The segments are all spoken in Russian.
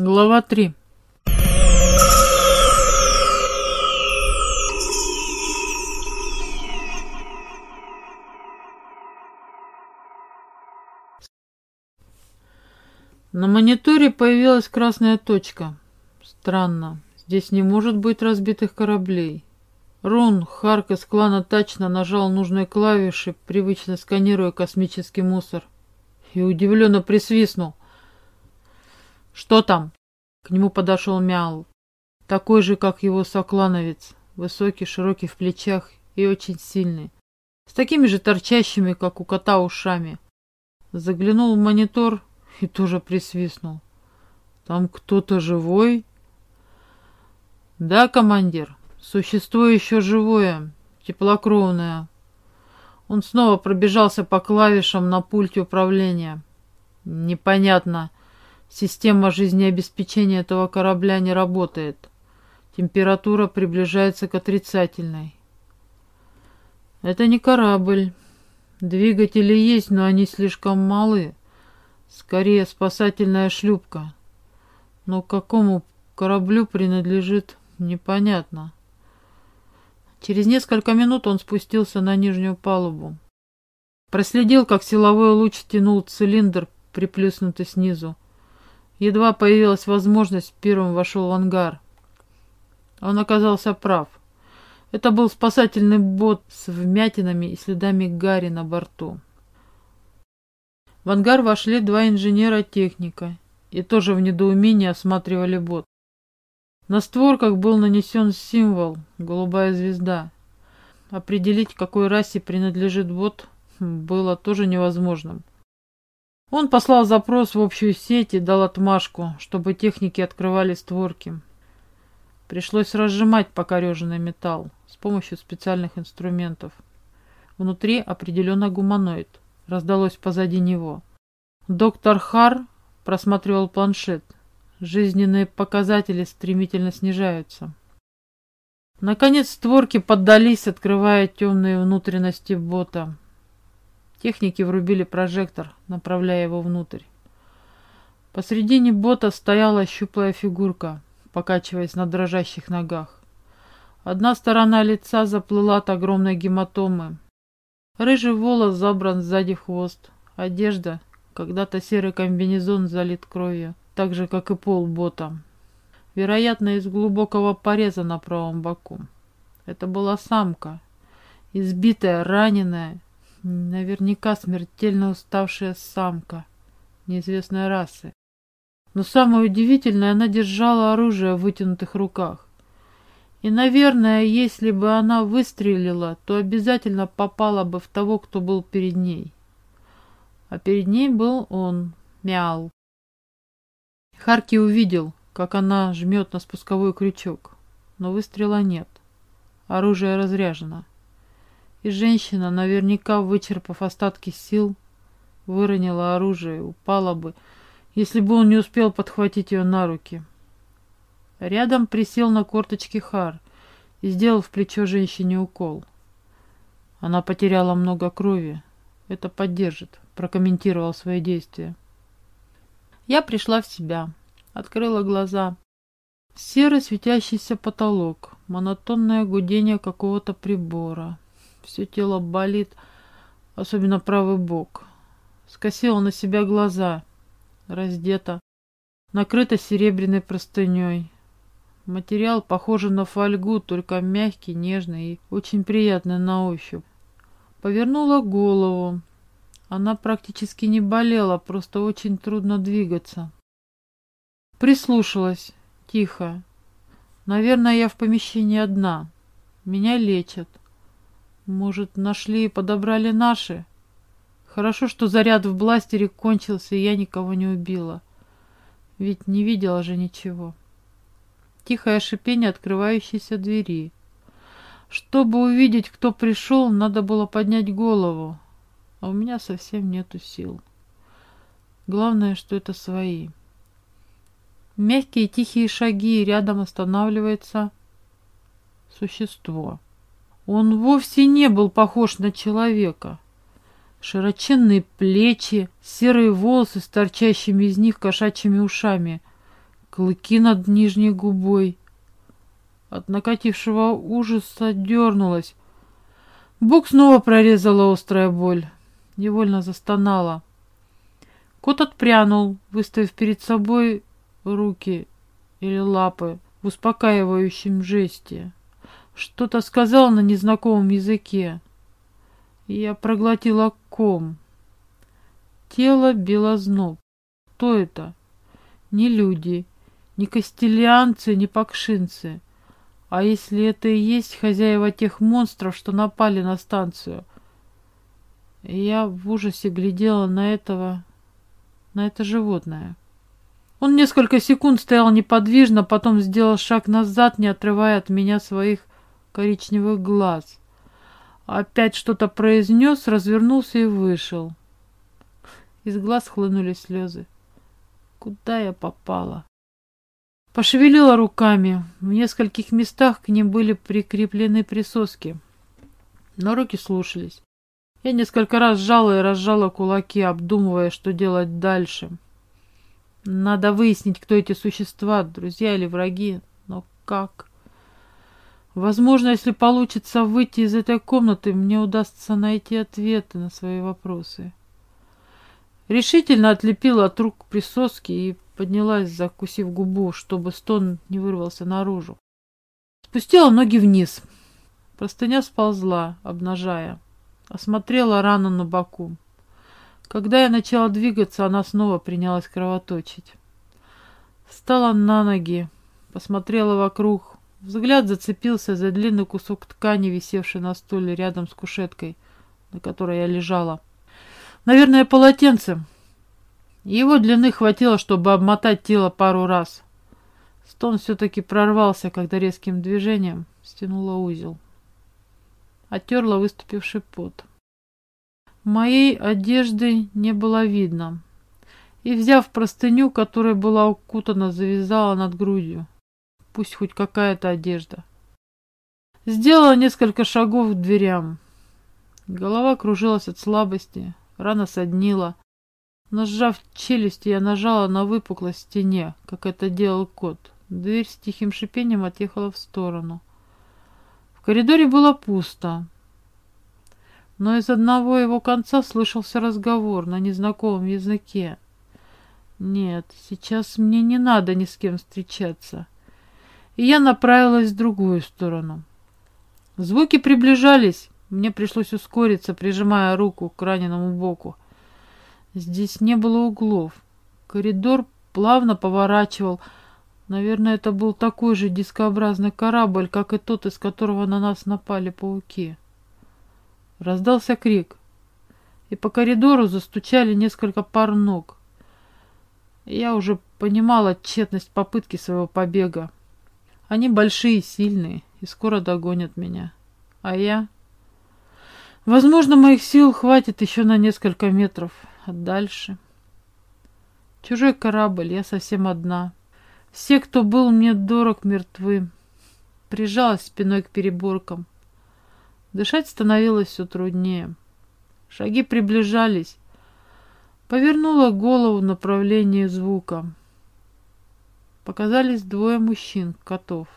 Глава 3 На мониторе появилась красная точка. Странно, здесь не может быть разбитых кораблей. Рон, Харк из клана Тачна нажал нужные клавиши, привычно сканируя космический мусор, и удивленно присвистнул. «Что там?» К нему подошел Мял, такой же, как его соклановец, высокий, широкий в плечах и очень сильный, с такими же торчащими, как у кота, ушами. Заглянул в монитор и тоже присвистнул. «Там кто-то живой?» «Да, командир, существо еще живое, теплокровное». Он снова пробежался по клавишам на пульте управления. «Непонятно. Система жизнеобеспечения этого корабля не работает. Температура приближается к отрицательной». «Это не корабль. Двигатели есть, но они слишком малы. Скорее спасательная шлюпка. Но какому кораблю принадлежит, непонятно. Через несколько минут он спустился на нижнюю палубу. Проследил, как силовой луч тянул цилиндр, приплюснутый снизу. Едва появилась возможность, первым вошел в ангар. Он оказался прав. Это был спасательный бот с вмятинами и следами гари на борту. В ангар вошли два инженера-техника и тоже в недоумении осматривали бот. На створках был нанесен символ «Голубая звезда». Определить, какой расе принадлежит бот, было тоже невозможным. Он послал запрос в общую сеть и дал отмашку, чтобы техники открывали створки. Пришлось разжимать покореженный металл с помощью специальных инструментов. Внутри определенно гуманоид раздалось позади него. Доктор Хар просматривал планшет. Жизненные показатели стремительно снижаются. Наконец створки поддались, открывая темные внутренности бота. Техники врубили прожектор, направляя его внутрь. Посредине бота стояла щуплая фигурка, покачиваясь на дрожащих ногах. Одна сторона лица заплыла от огромной гематомы, Рыжий волос забран сзади хвост. Одежда, когда-то серый комбинезон залит кровью, так же, как и пол бота. Вероятно, из глубокого пореза на правом боку. Это была самка, избитая, раненая, наверняка смертельно уставшая самка неизвестной расы. Но самое удивительное, она держала оружие в вытянутых руках. И, наверное, если бы она выстрелила, то обязательно попала бы в того, кто был перед ней. А перед ней был он, Мял. Харки увидел, как она жмет на спусковой крючок, но выстрела нет. Оружие разряжено. И женщина, наверняка вычерпав остатки сил, выронила оружие, упала бы, если бы он не успел подхватить ее на руки. Рядом присел на корточки Хар и сделал в плечо женщине укол. Она потеряла много крови. Это поддержит, прокомментировал свои действия. Я пришла в себя, открыла глаза. Серый светящийся потолок, монотонное гудение какого-то прибора. Все тело болит, особенно правый бок. Скосила на себя глаза, раздета, накрыта серебряной простыней. Материал похож на фольгу, только мягкий, нежный и очень приятный на ощупь. Повернула голову. Она практически не болела, просто очень трудно двигаться. Прислушалась. Тихо. Наверное, я в помещении одна. Меня лечат. Может, нашли и подобрали наши? Хорошо, что заряд в бластере кончился, и я никого не убила. Ведь не видела же ничего тихое шипение открывающейся двери. Чтобы увидеть, кто пришел, надо было поднять голову, а у меня совсем нету сил. Главное, что это свои. Мягкие тихие шаги, рядом останавливается существо. Он вовсе не был похож на человека. Широченные плечи, серые волосы с торчащими из них кошачьими ушами, клыки над нижней губой. От накатившего ужаса дернулась. Бок снова прорезала острая боль. Невольно застонала. Кот отпрянул, выставив перед собой руки или лапы в успокаивающем жесте. Что-то сказал на незнакомом языке. Я проглотила ком. Тело белозноб. Кто это? Не люди, не костелянцы, не пакшинцы. А если это и есть хозяева тех монстров, что напали на станцию? Я в ужасе глядела на этого, на это животное. Он несколько секунд стоял неподвижно, потом сделал шаг назад, не отрывая от меня своих коричневых глаз. Опять что-то произнес, развернулся и вышел. Из глаз хлынули слезы. Куда я попала? Пошевелила руками. В нескольких местах к ним были прикреплены присоски. Но руки слушались. Я несколько раз сжала и разжала кулаки, обдумывая, что делать дальше. Надо выяснить, кто эти существа, друзья или враги. Но как? Возможно, если получится выйти из этой комнаты, мне удастся найти ответы на свои вопросы. Решительно отлепила от рук присоски и поднялась, закусив губу, чтобы стон не вырвался наружу. Спустила ноги вниз. Простыня сползла, обнажая. Осмотрела рану на боку. Когда я начала двигаться, она снова принялась кровоточить. Встала на ноги, посмотрела вокруг. Взгляд зацепился за длинный кусок ткани, висевший на стуле рядом с кушеткой, на которой я лежала. Наверное, полотенце. Его длины хватило, чтобы обмотать тело пару раз. Стон все-таки прорвался, когда резким движением стянула узел. Отерла выступивший пот. Моей одежды не было видно. И, взяв простыню, которая была укутана, завязала над грудью. Пусть хоть какая-то одежда. Сделала несколько шагов к дверям. Голова кружилась от слабости, рана соднила. Но сжав челюсти, я нажала на выпуклость стене, как это делал кот. Дверь с тихим шипением отъехала в сторону. В коридоре было пусто. Но из одного его конца слышался разговор на незнакомом языке. Нет, сейчас мне не надо ни с кем встречаться. И я направилась в другую сторону. Звуки приближались. Мне пришлось ускориться, прижимая руку к раненому боку. Здесь не было углов. Коридор плавно поворачивал. Наверное, это был такой же дискообразный корабль, как и тот, из которого на нас напали пауки. Раздался крик, и по коридору застучали несколько пар ног. Я уже понимала тщетность попытки своего побега. Они большие, сильные и скоро догонят меня. А я... Возможно, моих сил хватит еще на несколько метров. А дальше... Чужой корабль, я совсем одна. Все, кто был мне дорог, мертвы. Прижалась спиной к переборкам. Дышать становилось все труднее. Шаги приближались. Повернула голову в направлении звука. Показались двое мужчин, котов.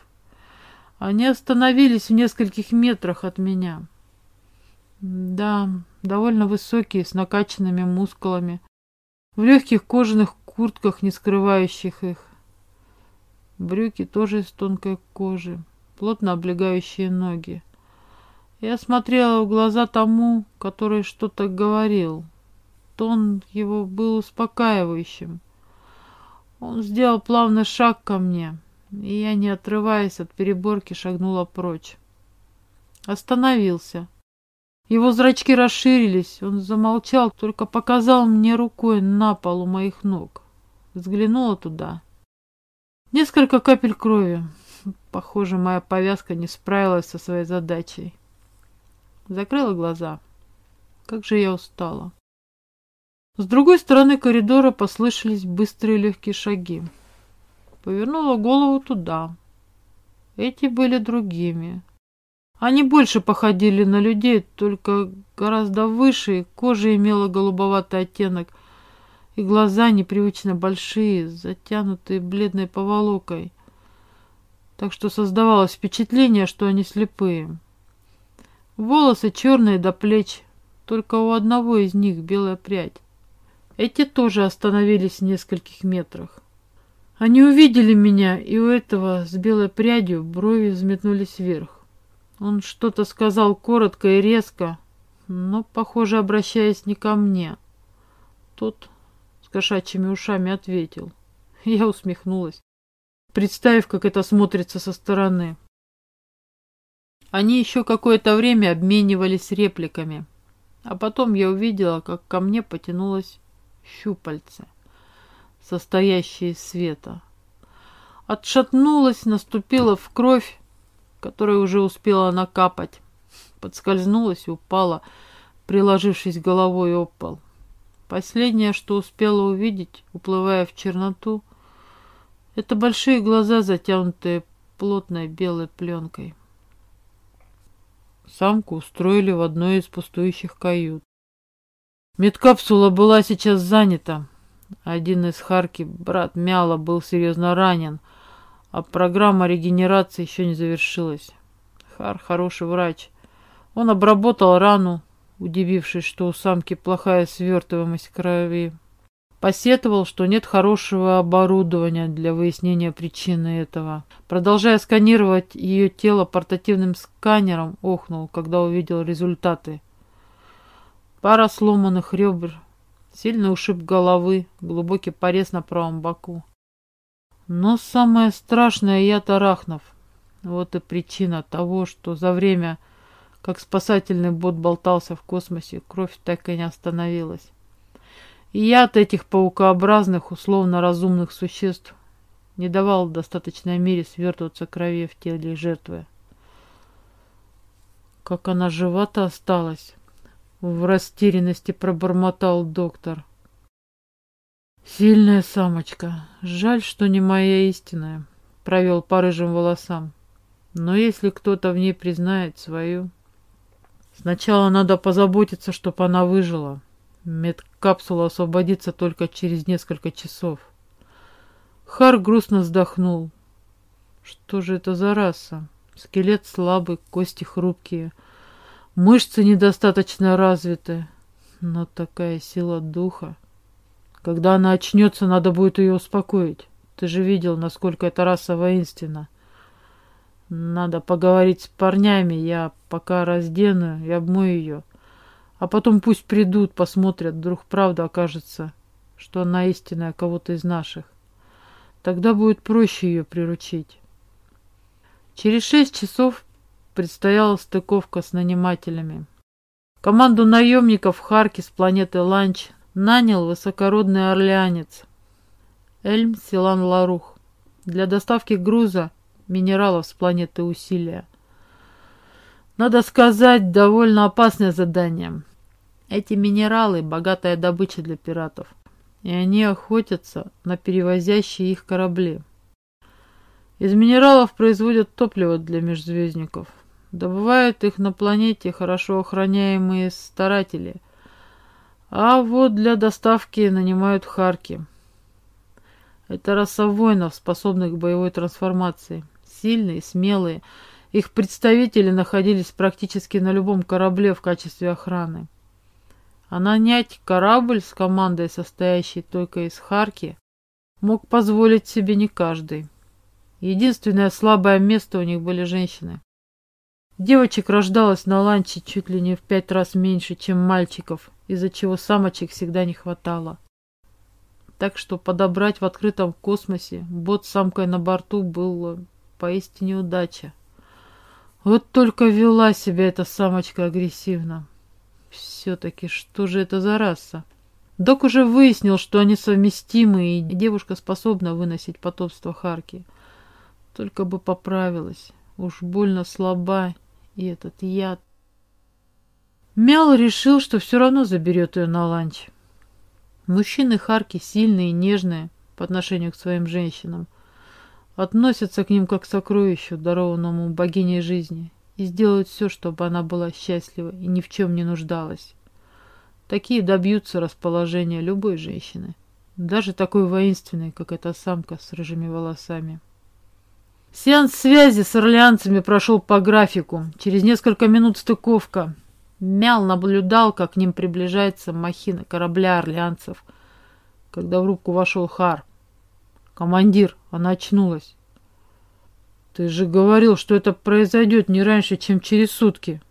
Они остановились в нескольких метрах от меня. Да, довольно высокие, с накачанными мускулами, в легких кожаных куртках, не скрывающих их. Брюки тоже из тонкой кожи, плотно облегающие ноги. Я смотрела в глаза тому, который что-то говорил. Тон его был успокаивающим. Он сделал плавный шаг ко мне, и я, не отрываясь от переборки, шагнула прочь. Остановился. Его зрачки расширились, он замолчал, только показал мне рукой на пол у моих ног. Взглянула туда. Несколько капель крови. Похоже, моя повязка не справилась со своей задачей. Закрыла глаза. Как же я устала. С другой стороны коридора послышались быстрые легкие шаги. Повернула голову туда. Эти были другими. Они больше походили на людей, только гораздо выше, кожа имела голубоватый оттенок. и глаза непривычно большие, затянутые бледной поволокой, так что создавалось впечатление, что они слепые. Волосы черные до плеч, только у одного из них белая прядь. Эти тоже остановились в нескольких метрах. Они увидели меня, и у этого с белой прядью брови взметнулись вверх. Он что-то сказал коротко и резко, но, похоже, обращаясь не ко мне. Тот с кошачьими ушами ответил. Я усмехнулась, представив, как это смотрится со стороны. Они еще какое-то время обменивались репликами, а потом я увидела, как ко мне потянулось щупальце, состоящее из света. Отшатнулась, наступила в кровь, которая уже успела накапать, подскользнулась и упала, приложившись головой об пол. Последнее, что успела увидеть, уплывая в черноту, это большие глаза, затянутые плотной белой пленкой. Самку устроили в одной из пустующих кают. Медкапсула была сейчас занята. Один из Харки, брат Мяла, был серьезно ранен, а программа регенерации еще не завершилась. Хар хороший врач. Он обработал рану, удивившись, что у самки плохая свертываемость крови. Посетовал, что нет хорошего оборудования для выяснения причины этого. Продолжая сканировать ее тело портативным сканером, охнул, когда увидел результаты. Пара сломанных ребер, сильный ушиб головы, глубокий порез на правом боку. Но самое страшное яд арахнов. Вот и причина того, что за время, как спасательный бот болтался в космосе, кровь так и не остановилась. И яд этих паукообразных, условно разумных существ не давал в достаточной мере свертываться крови в теле жертвы. Как она жива-то осталась, в растерянности пробормотал доктор. Сильная самочка. Жаль, что не моя истинная. Провел по рыжим волосам. Но если кто-то в ней признает свою... Сначала надо позаботиться, чтобы она выжила. Медкапсула освободится только через несколько часов. Хар грустно вздохнул. Что же это за раса? Скелет слабый, кости хрупкие, мышцы недостаточно развиты, но такая сила духа. Когда она очнется, надо будет ее успокоить. Ты же видел, насколько эта раса воинственна. Надо поговорить с парнями, я пока раздену и обмою ее. А потом пусть придут, посмотрят, вдруг правда окажется, что она истинная кого-то из наших. Тогда будет проще ее приручить. Через шесть часов предстояла стыковка с нанимателями. Команду наемников Харки с планеты Ланч нанял высокородный орлеанец Эльм Силан Ларух для доставки груза минералов с планеты Усилия. Надо сказать, довольно опасное задание. Эти минералы – богатая добыча для пиратов, и они охотятся на перевозящие их корабли. Из минералов производят топливо для межзвездников. Добывают их на планете хорошо охраняемые старатели, а вот для доставки нанимают харки. Это раса воинов, способных к боевой трансформации. Сильные, смелые. Их представители находились практически на любом корабле в качестве охраны. А нанять корабль с командой, состоящей только из Харки, мог позволить себе не каждый. Единственное слабое место у них были женщины. Девочек рождалось на ланче чуть ли не в пять раз меньше, чем мальчиков, из-за чего самочек всегда не хватало. Так что подобрать в открытом космосе бот с самкой на борту было поистине удача. Вот только вела себя эта самочка агрессивно. Все-таки что же это за раса? Док уже выяснил, что они совместимы, и девушка способна выносить потомство Харки. Только бы поправилась. Уж больно слаба, и этот яд. Мял решил, что все равно заберет ее на ланч. Мужчины Харки сильные и нежные по отношению к своим женщинам. Относятся к ним как к сокровищу, дарованному богиней жизни и сделают все, чтобы она была счастлива и ни в чем не нуждалась. Такие добьются расположения любой женщины. даже такой воинственной, как эта самка с рыжими волосами. Сеанс связи с орлеанцами прошел по графику. Через несколько минут стыковка. Мял наблюдал, как к ним приближается махина корабля орлеанцев, когда в рубку вошел Хар. «Командир, она очнулась». «Ты же говорил, что это произойдет не раньше, чем через сутки».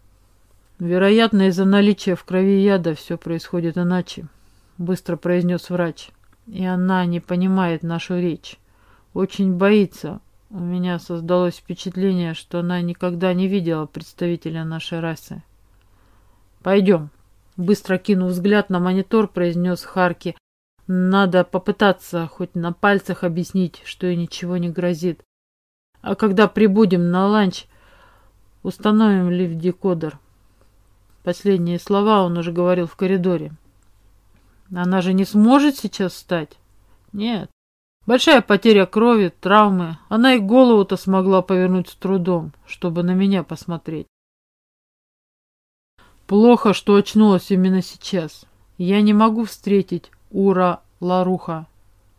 «Вероятно, из-за наличия в крови яда все происходит иначе», — быстро произнес врач. «И она не понимает нашу речь. Очень боится. У меня создалось впечатление, что она никогда не видела представителя нашей расы». «Пойдем», — быстро кинув взгляд на монитор, произнес Харки. «Надо попытаться хоть на пальцах объяснить, что ей ничего не грозит. А когда прибудем на ланч, установим лифт-декодер». Последние слова он уже говорил в коридоре. Она же не сможет сейчас встать? Нет. Большая потеря крови, травмы. Она и голову-то смогла повернуть с трудом, чтобы на меня посмотреть. Плохо, что очнулась именно сейчас. Я не могу встретить Ура Ларуха,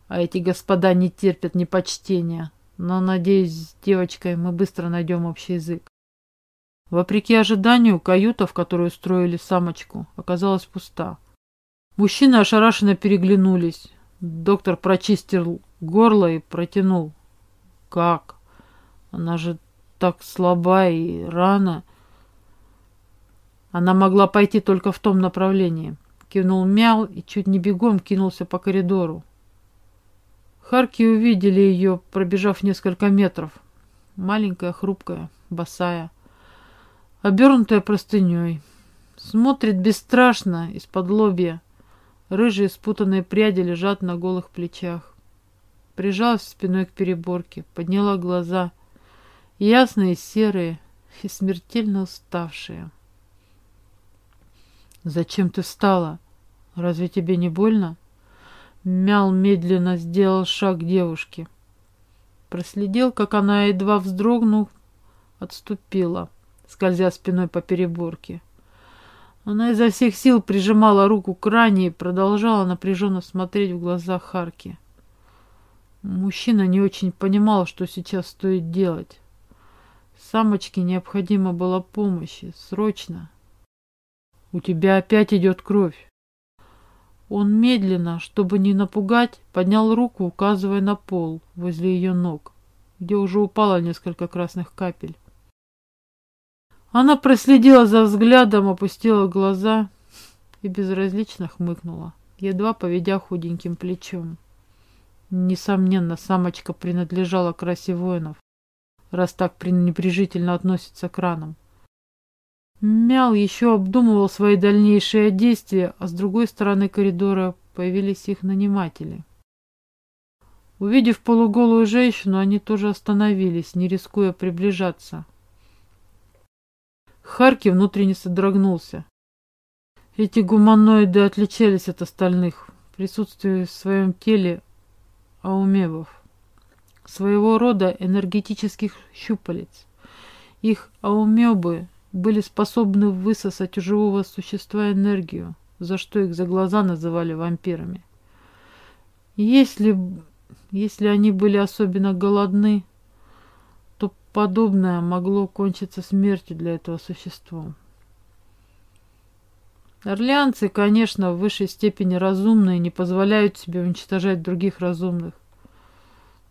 а эти господа не терпят непочтения. Но, надеюсь, с девочкой мы быстро найдем общий язык. Вопреки ожиданию, каюта, в которую устроили самочку, оказалась пуста. Мужчины ошарашенно переглянулись. Доктор прочистил горло и протянул. «Как? Она же так слаба и рано...» Она могла пойти только в том направлении. Кивнул мял и чуть не бегом кинулся по коридору. Харки увидели ее, пробежав несколько метров. Маленькая, хрупкая, босая обернутая простыней. Смотрит бесстрашно из-под лобья. Рыжие спутанные пряди лежат на голых плечах. Прижалась спиной к переборке, подняла глаза. Ясные, серые и смертельно уставшие. «Зачем ты встала? Разве тебе не больно?» Мял медленно сделал шаг к девушке. Проследил, как она, едва вздрогнув, отступила скользя спиной по переборке. Она изо всех сил прижимала руку к ране и продолжала напряженно смотреть в глаза Харки. Мужчина не очень понимал, что сейчас стоит делать. Самочке необходима была помощь, срочно. «У тебя опять идет кровь». Он медленно, чтобы не напугать, поднял руку, указывая на пол возле ее ног, где уже упало несколько красных капель. Она проследила за взглядом, опустила глаза и безразлично хмыкнула, едва поведя худеньким плечом. Несомненно, самочка принадлежала к расе воинов, раз так пренебрежительно относится к ранам. Мял еще обдумывал свои дальнейшие действия, а с другой стороны коридора появились их наниматели. Увидев полуголую женщину, они тоже остановились, не рискуя приближаться. Харки внутренне содрогнулся. Эти гуманоиды отличались от остальных присутствием в своем теле аумебов, своего рода энергетических щупалец. Их аумебы были способны высосать у живого существа энергию, за что их за глаза называли вампирами. Если, если они были особенно голодны, подобное могло кончиться смертью для этого существа. Орлеанцы, конечно, в высшей степени разумные, не позволяют себе уничтожать других разумных.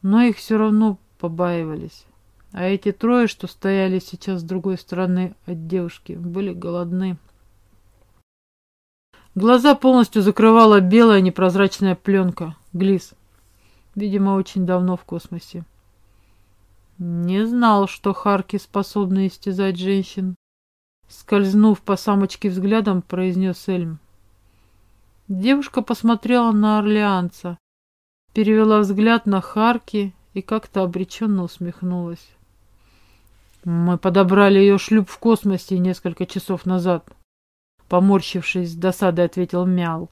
Но их все равно побаивались. А эти трое, что стояли сейчас с другой стороны от девушки, были голодны. Глаза полностью закрывала белая непрозрачная пленка, глис. Видимо, очень давно в космосе. Не знал, что Харки способны истязать женщин. Скользнув по самочке взглядом, произнес Эльм. Девушка посмотрела на Орлеанца, перевела взгляд на Харки и как-то обреченно усмехнулась. Мы подобрали ее шлюп в космосе несколько часов назад. Поморщившись с досадой, ответил Мял.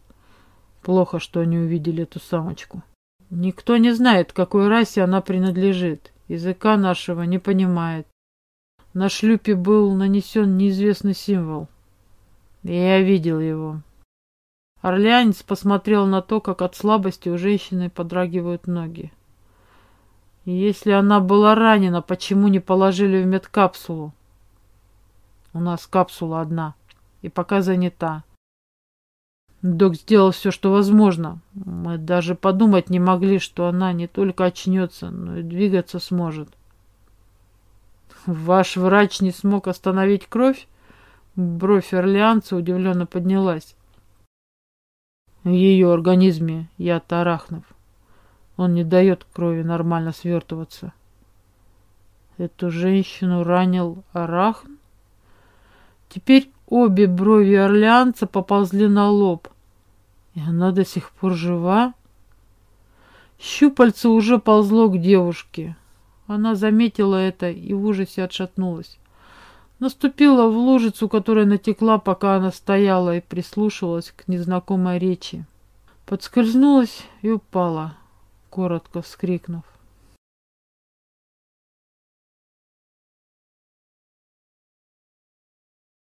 Плохо, что они увидели эту самочку. Никто не знает, какой расе она принадлежит. Языка нашего не понимает. На шлюпе был нанесен неизвестный символ. Я видел его. Орлеанец посмотрел на то, как от слабости у женщины подрагивают ноги. Если она была ранена, почему не положили в медкапсулу? У нас капсула одна, и пока занята. Док сделал все, что возможно. Мы даже подумать не могли, что она не только очнется, но и двигаться сможет. Ваш врач не смог остановить кровь? Бровь Орлеанца удивленно поднялась. В ее организме яд арахнов. Он не дает крови нормально свертываться. Эту женщину ранил арахн? Теперь обе брови орлеанца поползли на лоб. И она до сих пор жива? Щупальце уже ползло к девушке. Она заметила это и в ужасе отшатнулась. Наступила в лужицу, которая натекла, пока она стояла и прислушивалась к незнакомой речи. Подскользнулась и упала, коротко вскрикнув.